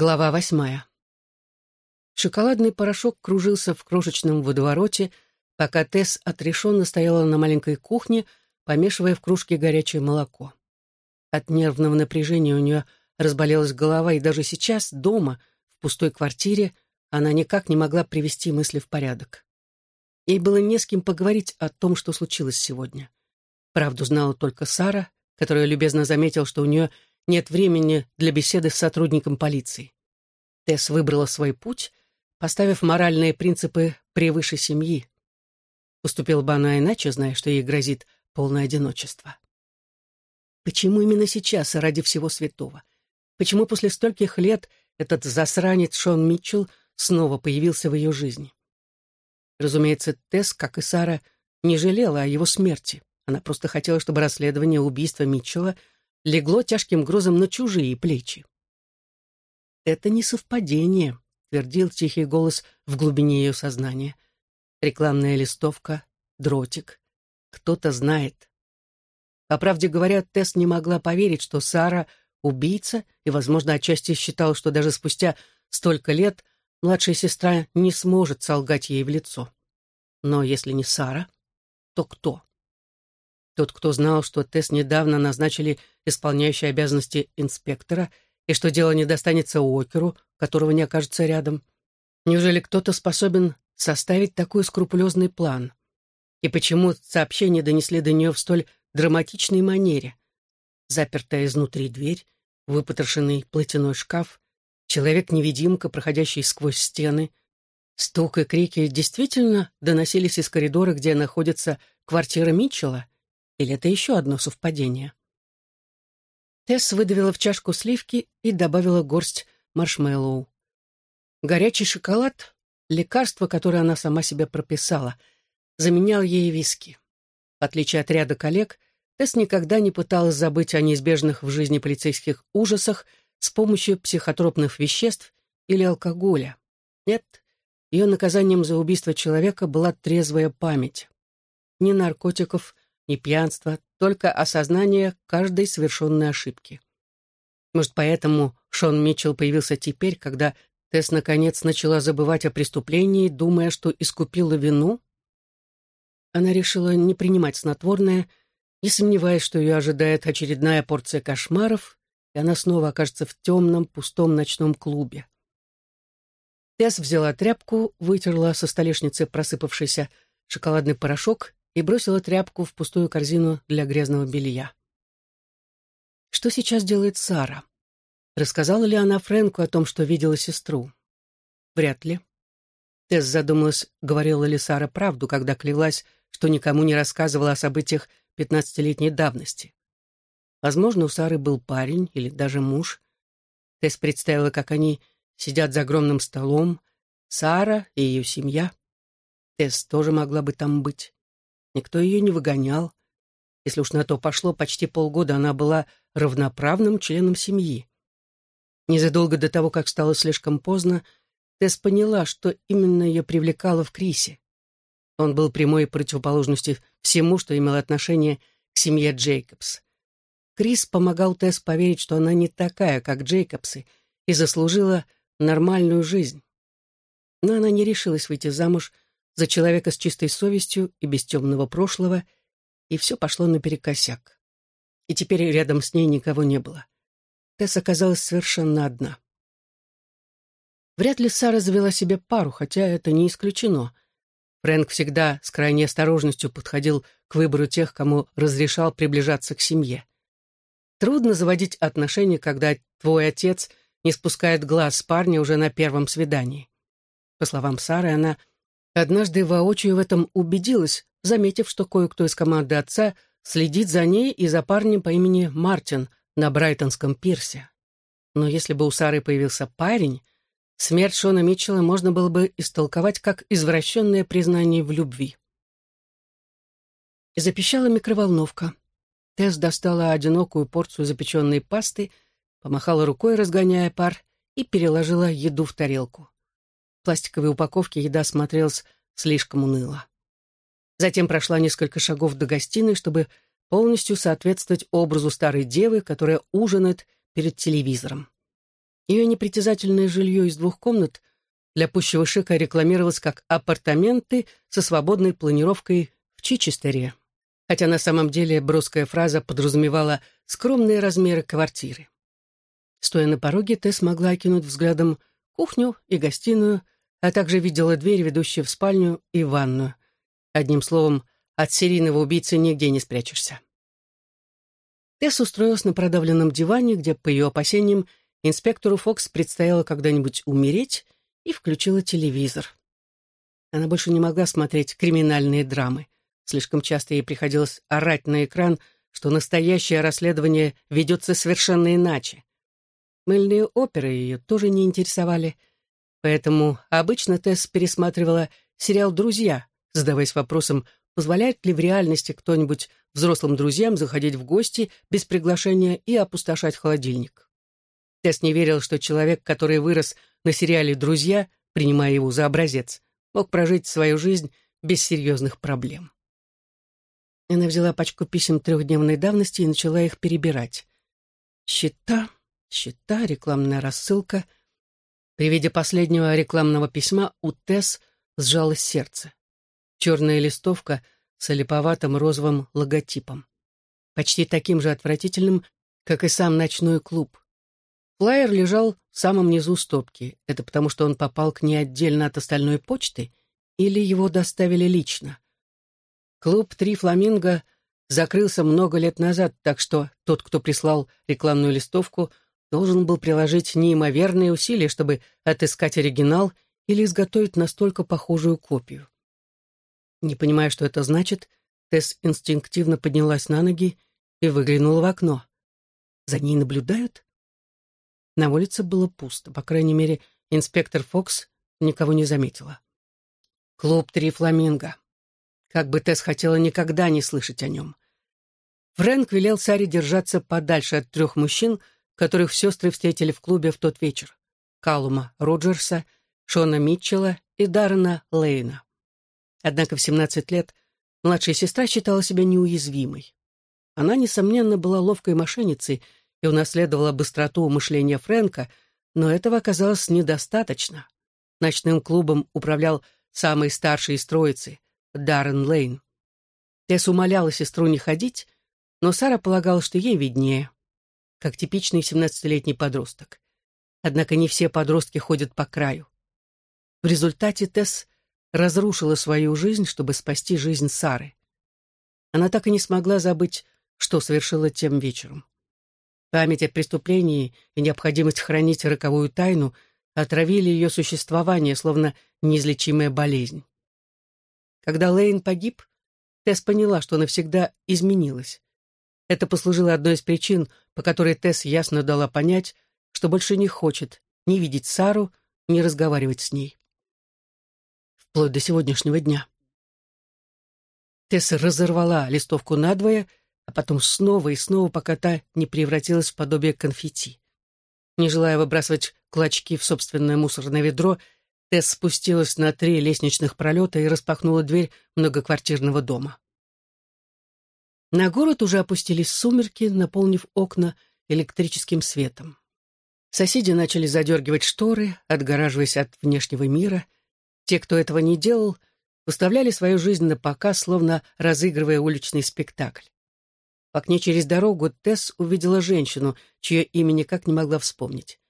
Глава восьмая. Шоколадный порошок кружился в крошечном водовороте, пока Тесс отрешенно стояла на маленькой кухне, помешивая в кружке горячее молоко. От нервного напряжения у нее разболелась голова, и даже сейчас, дома, в пустой квартире, она никак не могла привести мысли в порядок. Ей было не с кем поговорить о том, что случилось сегодня. Правду знала только Сара, которая любезно заметила, что у нее нет времени для беседы с сотрудником полиции. Тесс выбрала свой путь, поставив моральные принципы превыше семьи. Поступила бы она иначе, зная, что ей грозит полное одиночество. Почему именно сейчас, ради всего святого? Почему после стольких лет этот засранец Шон Митчелл снова появился в ее жизни? Разумеется, Тесс, как и Сара, не жалела о его смерти. Она просто хотела, чтобы расследование убийства Митчелла легло тяжким грузом на чужие плечи. «Это не совпадение», — твердил тихий голос в глубине ее сознания. «Рекламная листовка, дротик. Кто-то знает». По правде говоря, Тесс не могла поверить, что Сара — убийца, и, возможно, отчасти считала, что даже спустя столько лет младшая сестра не сможет солгать ей в лицо. Но если не Сара, то кто? Тот, кто знал, что Тесс недавно назначили исполняющей обязанности инспектора, и что дело не достанется Уокеру, которого не окажется рядом. Неужели кто-то способен составить такой скрупулезный план? И почему сообщения донесли до нее в столь драматичной манере? Запертая изнутри дверь, выпотрошенный платяной шкаф, человек-невидимка, проходящий сквозь стены. Стук и крики действительно доносились из коридора, где находится квартира Митчелла — или это еще одно совпадение? Тесс выдавила в чашку сливки и добавила горсть маршмеллоу. Горячий шоколад — лекарство, которое она сама себе прописала, заменял ей виски. В отличие от ряда коллег, Тесс никогда не пыталась забыть о неизбежных в жизни полицейских ужасах с помощью психотропных веществ или алкоголя. Нет, ее наказанием за убийство человека была трезвая память. Ни наркотиков, ни пьянство, только осознание каждой совершенной ошибки. Может, поэтому Шон Митчелл появился теперь, когда Тесс наконец начала забывать о преступлении, думая, что искупила вину? Она решила не принимать снотворное, не сомневаясь, что ее ожидает очередная порция кошмаров, и она снова окажется в темном, пустом ночном клубе. Тесс взяла тряпку, вытерла со столешницы просыпавшийся шоколадный порошок и бросила тряпку в пустую корзину для грязного белья. Что сейчас делает Сара? Рассказала ли она Фрэнку о том, что видела сестру? Вряд ли. Тесс задумалась, говорила ли Сара правду, когда клялась, что никому не рассказывала о событиях пятнадцатилетней давности. Возможно, у Сары был парень или даже муж. Тесс представила, как они сидят за огромным столом, Сара и ее семья. Тесс тоже могла бы там быть. Никто ее не выгонял. Если уж на то пошло, почти полгода она была равноправным членом семьи. Незадолго до того, как стало слишком поздно, Тесс поняла, что именно ее привлекало в Крисе. Он был прямой противоположностью всему, что имело отношение к семье Джейкобс. Крис помогал Тесс поверить, что она не такая, как Джейкобсы, и заслужила нормальную жизнь. Но она не решилась выйти замуж за человека с чистой совестью и без темного прошлого, и все пошло наперекосяк. И теперь рядом с ней никого не было. Тесс оказалась совершенно одна. Вряд ли Сара завела себе пару, хотя это не исключено. Фрэнк всегда с крайней осторожностью подходил к выбору тех, кому разрешал приближаться к семье. Трудно заводить отношения, когда твой отец не спускает глаз с парня уже на первом свидании. По словам Сары, она Однажды воочию в этом убедилась, заметив, что кое-кто из команды отца следит за ней и за парнем по имени Мартин на Брайтонском пирсе. Но если бы у Сары появился парень, смерть Шона Митчелла можно было бы истолковать как извращенное признание в любви. Запищала микроволновка. Тесс достала одинокую порцию запеченной пасты, помахала рукой, разгоняя пар, и переложила еду в тарелку пластиковой упаковке еда смотрелась слишком уныло. Затем прошла несколько шагов до гостиной, чтобы полностью соответствовать образу старой девы, которая ужинает перед телевизором. Ее непритязательное жилье из двух комнат для пущего шика рекламировалось как апартаменты со свободной планировкой в Чичестере, хотя на самом деле броская фраза подразумевала скромные размеры квартиры. Стоя на пороге, Тесс могла окинуть взглядом кухню и гостиную, а также видела дверь, ведущую в спальню и ванную. Одним словом, от серийного убийцы нигде не спрячешься. Тесс устроилась на продавленном диване, где, по ее опасениям, инспектору Фокс предстояло когда-нибудь умереть, и включила телевизор. Она больше не могла смотреть криминальные драмы. Слишком часто ей приходилось орать на экран, что настоящее расследование ведется совершенно иначе. Мыльные оперы ее тоже не интересовали, поэтому обычно Тесс пересматривала сериал «Друзья», задаваясь вопросом, позволяет ли в реальности кто-нибудь взрослым друзьям заходить в гости без приглашения и опустошать холодильник. Тесс не верил, что человек, который вырос на сериале «Друзья», принимая его за образец, мог прожить свою жизнь без серьезных проблем. Она взяла пачку писем трехдневной давности и начала их перебирать. Счета, счета, рекламная рассылка. При виде последнего рекламного письма у Тесс сжалось сердце. Черная листовка с олиповатым розовым логотипом. Почти таким же отвратительным, как и сам ночной клуб. Флайер лежал в самом низу стопки. Это потому, что он попал к ней отдельно от остальной почты, или его доставили лично. Клуб «Три фламинго» закрылся много лет назад, так что тот, кто прислал рекламную листовку, должен был приложить неимоверные усилия, чтобы отыскать оригинал или изготовить настолько похожую копию. Не понимая, что это значит, Тесс инстинктивно поднялась на ноги и выглянула в окно. За ней наблюдают? На улице было пусто, по крайней мере, инспектор Фокс никого не заметила. Клуб «Три фламинго». Как бы Тесс хотела никогда не слышать о нем. Фрэнк велел Саре держаться подальше от трех мужчин, которых сестры встретили в клубе в тот вечер. Калума Роджерса, Шона Митчелла и Даррена Лейна. Однако в 17 лет младшая сестра считала себя неуязвимой. Она, несомненно, была ловкой мошенницей и унаследовала быстроту мышления Фрэнка, но этого оказалось недостаточно. Ночным клубом управлял самый старший из троицы, Даррен Лейн. Тесс умоляла сестру не ходить, но Сара полагала, что ей виднее, как типичный семнадцатилетний подросток. Однако не все подростки ходят по краю. В результате Тесс разрушила свою жизнь, чтобы спасти жизнь Сары. Она так и не смогла забыть, что совершила тем вечером. Память о преступлении и необходимость хранить роковую тайну отравили ее существование, словно неизлечимая болезнь. Когда Лейн погиб, Тесс поняла, что навсегда изменилась. Это послужило одной из причин, по которой Тесс ясно дала понять, что больше не хочет ни видеть Сару, ни разговаривать с ней. Вплоть до сегодняшнего дня. Тесса разорвала листовку надвое а потом снова и снова, пока та не превратилась в подобие конфетти. Не желая выбрасывать клочки в собственное мусорное ведро, Тесс спустилась на три лестничных пролета и распахнула дверь многоквартирного дома. На город уже опустились сумерки, наполнив окна электрическим светом. Соседи начали задергивать шторы, отгораживаясь от внешнего мира. Те, кто этого не делал, выставляли свою жизнь на показ, словно разыгрывая уличный спектакль. В окне через дорогу Тесс увидела женщину, чье имя никак не могла вспомнить.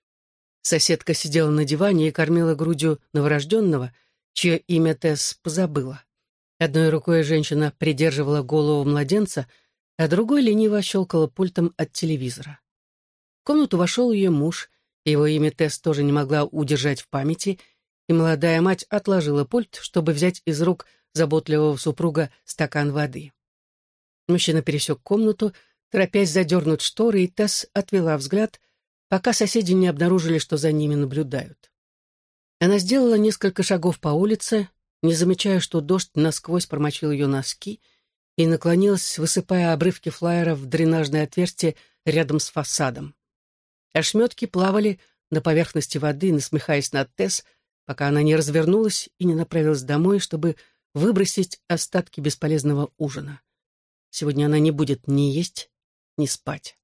Соседка сидела на диване и кормила грудью новорожденного, чье имя Тесс позабыла. Одной рукой женщина придерживала голову младенца, а другой лениво щелкала пультом от телевизора. В комнату вошел ее муж, его имя Тесс тоже не могла удержать в памяти, и молодая мать отложила пульт, чтобы взять из рук заботливого супруга стакан воды. Мужчина пересек комнату, торопясь задернуть шторы, и Тесс отвела взгляд, пока соседи не обнаружили, что за ними наблюдают. Она сделала несколько шагов по улице, не замечая, что дождь насквозь промочил ее носки, и наклонилась, высыпая обрывки флайера в дренажное отверстие рядом с фасадом. Ошметки плавали на поверхности воды, насмехаясь над Тесс, пока она не развернулась и не направилась домой, чтобы выбросить остатки бесполезного ужина. Сегодня она не будет ни есть, ни спать.